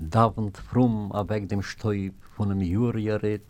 davend frum a weg dem Stäub von em Jurierit,